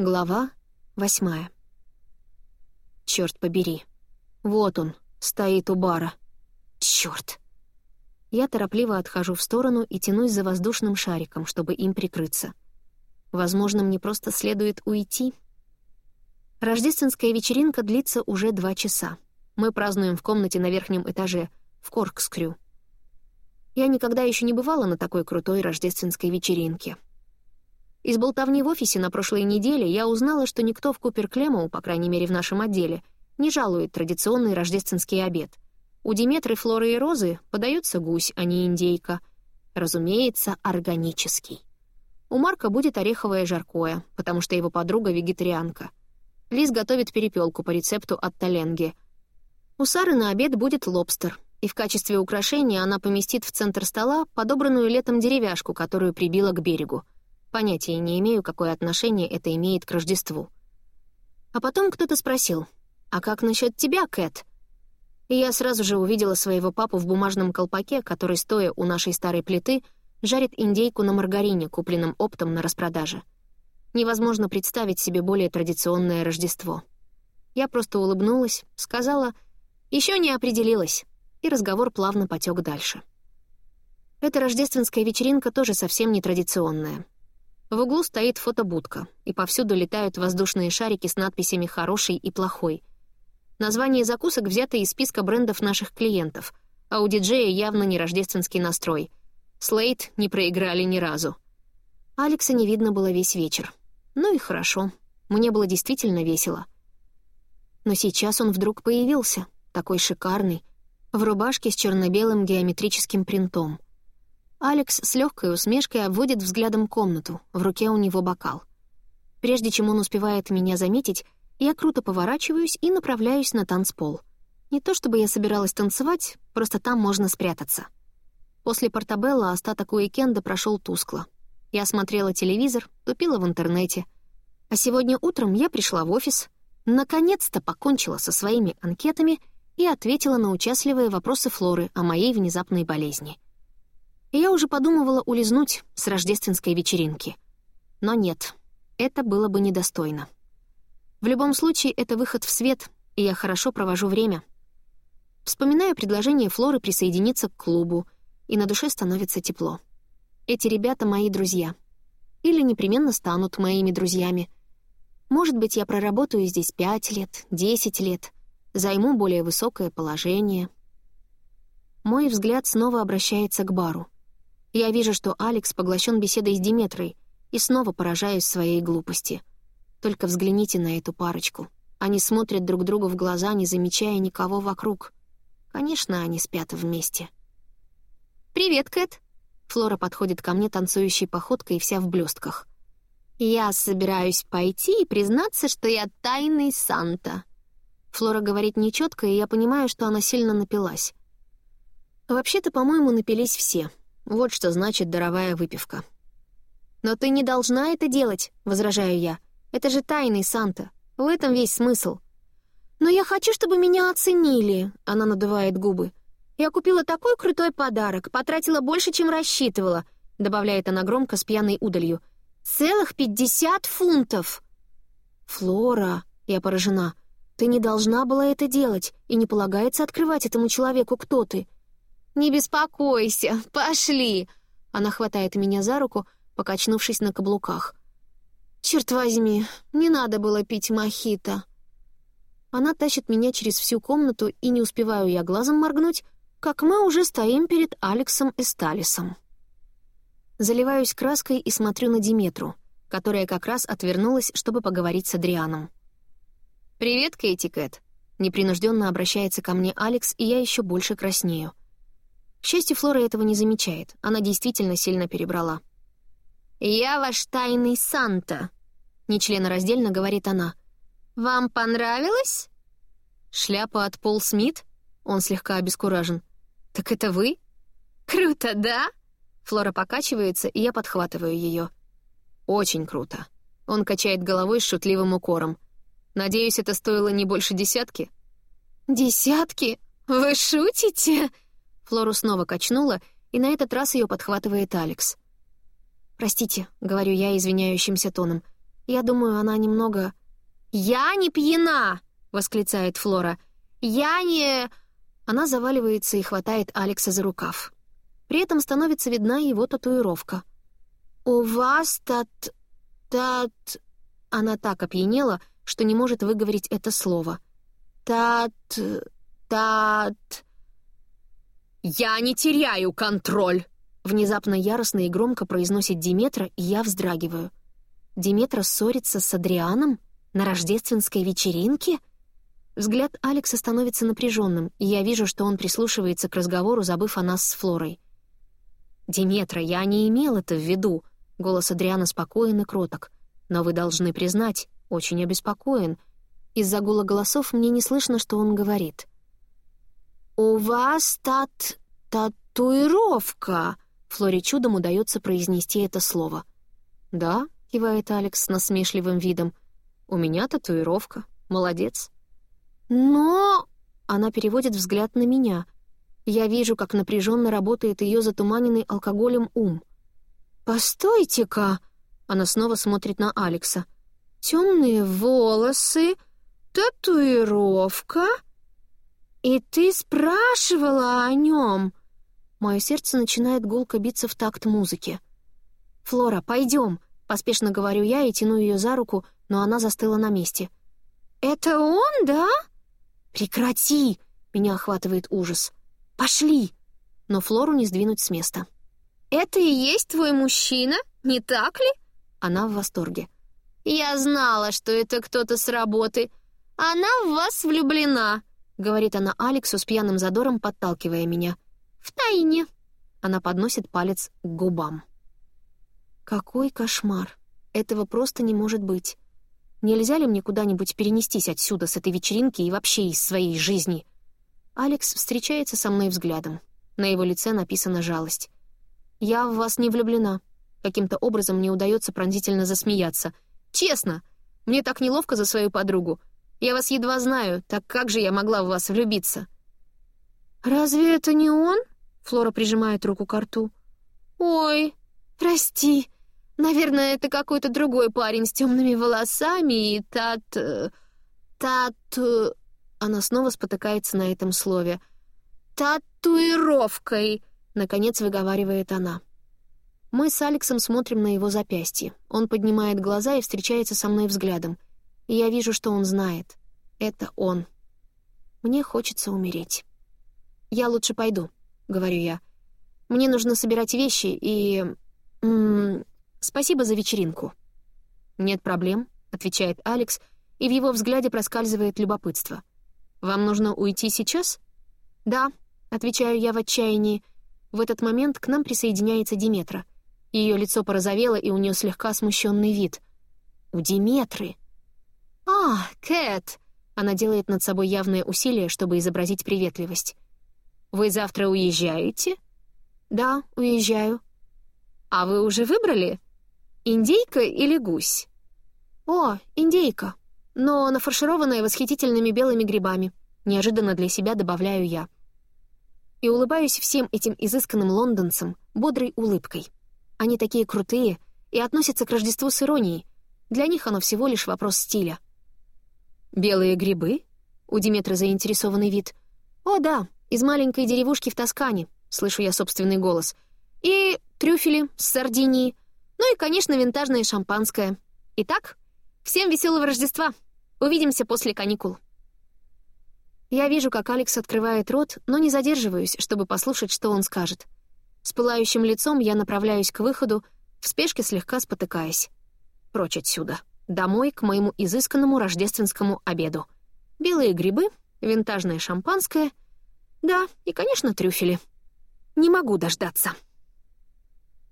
Глава восьмая. Черт побери. Вот он, стоит у бара. Черт! Я торопливо отхожу в сторону и тянусь за воздушным шариком, чтобы им прикрыться. Возможно, мне просто следует уйти. Рождественская вечеринка длится уже два часа. Мы празднуем в комнате на верхнем этаже, в Коркскрю. Я никогда еще не бывала на такой крутой рождественской вечеринке. Из болтовни в офисе на прошлой неделе я узнала, что никто в Купер Клемоу, по крайней мере в нашем отделе, не жалует традиционный рождественский обед. У Диметры, Флоры и Розы подается гусь, а не индейка. Разумеется, органический. У Марка будет ореховое жаркое, потому что его подруга вегетарианка. Лиз готовит перепелку по рецепту от Таленги. У Сары на обед будет лобстер, и в качестве украшения она поместит в центр стола подобранную летом деревяшку, которую прибила к берегу. Понятия не имею, какое отношение это имеет к Рождеству. А потом кто-то спросил, «А как насчет тебя, Кэт?» И я сразу же увидела своего папу в бумажном колпаке, который, стоя у нашей старой плиты, жарит индейку на маргарине, купленном оптом на распродаже. Невозможно представить себе более традиционное Рождество. Я просто улыбнулась, сказала «Еще не определилась», и разговор плавно потек дальше. Эта рождественская вечеринка тоже совсем не традиционная. В углу стоит фотобудка, и повсюду летают воздушные шарики с надписями «хороший» и «плохой». Название закусок взято из списка брендов наших клиентов, а у диджея явно не рождественский настрой. Слейт не проиграли ни разу. Алекса не видно было весь вечер. Ну и хорошо. Мне было действительно весело. Но сейчас он вдруг появился, такой шикарный, в рубашке с черно-белым геометрическим принтом. Алекс с легкой усмешкой обводит взглядом комнату, в руке у него бокал. Прежде чем он успевает меня заметить, я круто поворачиваюсь и направляюсь на танцпол. Не то чтобы я собиралась танцевать, просто там можно спрятаться. После Портабелла остаток уикенда прошел тускло. Я смотрела телевизор, тупила в интернете. А сегодня утром я пришла в офис, наконец-то покончила со своими анкетами — и ответила на участливые вопросы Флоры о моей внезапной болезни. И я уже подумывала улизнуть с рождественской вечеринки. Но нет, это было бы недостойно. В любом случае, это выход в свет, и я хорошо провожу время. Вспоминаю предложение Флоры присоединиться к клубу, и на душе становится тепло. Эти ребята — мои друзья. Или непременно станут моими друзьями. Может быть, я проработаю здесь пять лет, десять лет — займу более высокое положение. Мой взгляд снова обращается к бару. Я вижу, что Алекс поглощен беседой с Диметрой, и снова поражаюсь своей глупости. Только взгляните на эту парочку. Они смотрят друг другу в глаза, не замечая никого вокруг. Конечно, они спят вместе. «Привет, Кэт!» Флора подходит ко мне танцующей походкой и вся в блестках. «Я собираюсь пойти и признаться, что я тайный Санта», Флора говорит нечетко, и я понимаю, что она сильно напилась. Вообще-то, по-моему, напились все. Вот что значит даровая выпивка. «Но ты не должна это делать», — возражаю я. «Это же тайный Санта. В этом весь смысл». «Но я хочу, чтобы меня оценили», — она надувает губы. «Я купила такой крутой подарок, потратила больше, чем рассчитывала», — добавляет она громко с пьяной удалью. «Целых пятьдесят фунтов!» «Флора», — я поражена, — ты не должна была это делать, и не полагается открывать этому человеку, кто ты. «Не беспокойся, пошли!» Она хватает меня за руку, покачнувшись на каблуках. «Черт возьми, не надо было пить мохито!» Она тащит меня через всю комнату, и не успеваю я глазом моргнуть, как мы уже стоим перед Алексом Эсталисом. Заливаюсь краской и смотрю на Диметру, которая как раз отвернулась, чтобы поговорить с Адрианом. «Привет, Кейти Кэт!» Непринужденно обращается ко мне Алекс, и я еще больше краснею. К счастью, Флора этого не замечает. Она действительно сильно перебрала. «Я ваш тайный Санта», — нечленораздельно говорит она. «Вам понравилось?» «Шляпа от Пол Смит?» Он слегка обескуражен. «Так это вы?» «Круто, да?» Флора покачивается, и я подхватываю ее. «Очень круто». Он качает головой с шутливым укором. Надеюсь, это стоило не больше десятки?» «Десятки? Вы шутите?» Флору снова качнула, и на этот раз ее подхватывает Алекс. «Простите», — говорю я извиняющимся тоном. Я думаю, она немного... «Я не пьяна!» — восклицает Флора. «Я не...» Она заваливается и хватает Алекса за рукав. При этом становится видна его татуировка. «У вас тат... тат...» Она так опьянела, что не может выговорить это слово. «Тат... тат...» «Я не теряю контроль!» Внезапно яростно и громко произносит Диметра, и я вздрагиваю. Диметра ссорится с Адрианом? На рождественской вечеринке? Взгляд Алекса становится напряженным, и я вижу, что он прислушивается к разговору, забыв о нас с Флорой. «Диметра, я не имел это в виду», — голос Адриана спокоен и кроток. «Но вы должны признать, очень обеспокоен. Из-за гула голосов мне не слышно, что он говорит». «У вас тат... татуировка!» Флоре чудом удается произнести это слово. «Да», — кивает Алекс с насмешливым видом, — «у меня татуировка. Молодец». «Но...» — она переводит взгляд на меня. Я вижу, как напряженно работает ее затуманенный алкоголем ум. «Постойте-ка!» — она снова смотрит на Алекса. «Темные волосы, татуировка...» «И ты спрашивала о нем?» Мое сердце начинает гулко биться в такт музыки. «Флора, пойдем!» — поспешно говорю я и тяну ее за руку, но она застыла на месте. «Это он, да?» «Прекрати!» — меня охватывает ужас. «Пошли!» Но Флору не сдвинуть с места. «Это и есть твой мужчина, не так ли?» Она в восторге. «Я знала, что это кто-то с работы. Она в вас влюблена. — говорит она Алексу с пьяным задором, подталкивая меня. «В тайне». Она подносит палец к губам. «Какой кошмар! Этого просто не может быть. Нельзя ли мне куда-нибудь перенестись отсюда, с этой вечеринки и вообще из своей жизни?» Алекс встречается со мной взглядом. На его лице написана жалость. «Я в вас не влюблена». Каким-то образом мне удается пронзительно засмеяться. «Честно, мне так неловко за свою подругу. Я вас едва знаю, так как же я могла в вас влюбиться?» «Разве это не он?» — Флора прижимает руку к рту. «Ой, прости. Наверное, это какой-то другой парень с темными волосами и тат... Э, тат...» Она снова спотыкается на этом слове. «Татуировкой!» — наконец выговаривает она. Мы с Алексом смотрим на его запястье. Он поднимает глаза и встречается со мной взглядом — и я вижу, что он знает. Это он. Мне хочется умереть. «Я лучше пойду», — говорю я. «Мне нужно собирать вещи и... М -м, спасибо за вечеринку». «Нет проблем», — отвечает Алекс, и в его взгляде проскальзывает любопытство. «Вам нужно уйти сейчас?» «Да», — отвечаю я в отчаянии. В этот момент к нам присоединяется Диметра. Ее лицо порозовело, и у нее слегка смущенный вид. «У Диметры!» «А, Кэт!» Она делает над собой явное усилие, чтобы изобразить приветливость. «Вы завтра уезжаете?» «Да, уезжаю». «А вы уже выбрали? Индейка или гусь?» «О, индейка, но нафаршированная восхитительными белыми грибами», неожиданно для себя добавляю я. И улыбаюсь всем этим изысканным лондонцам бодрой улыбкой. Они такие крутые и относятся к Рождеству с иронией. Для них оно всего лишь вопрос стиля. «Белые грибы?» — у Диметра заинтересованный вид. «О, да, из маленькой деревушки в Тоскане», — слышу я собственный голос. «И трюфели с Сардинии. Ну и, конечно, винтажное шампанское. Итак, всем веселого Рождества. Увидимся после каникул». Я вижу, как Алекс открывает рот, но не задерживаюсь, чтобы послушать, что он скажет. С пылающим лицом я направляюсь к выходу, в спешке слегка спотыкаясь. Прочь отсюда. Домой к моему изысканному рождественскому обеду. Белые грибы, винтажное шампанское. Да, и, конечно, трюфели. Не могу дождаться.